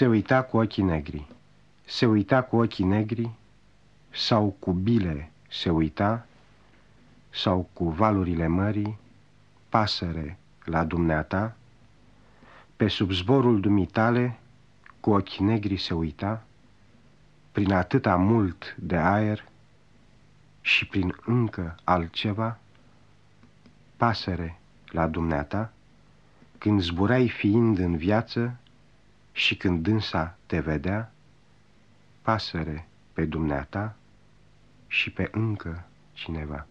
Se uita cu ochii negri, se uita cu ochii negri, sau cu bile se uita, sau cu valurile mării, pasăre la dumneata, pe sub zborul dumitale, cu ochi negri se uita, prin atâta mult de aer și prin încă altceva, pasăre la dumneata, când zburai fiind în viață și când dânsa te vedea, pasăre pe dumneata și pe încă cineva.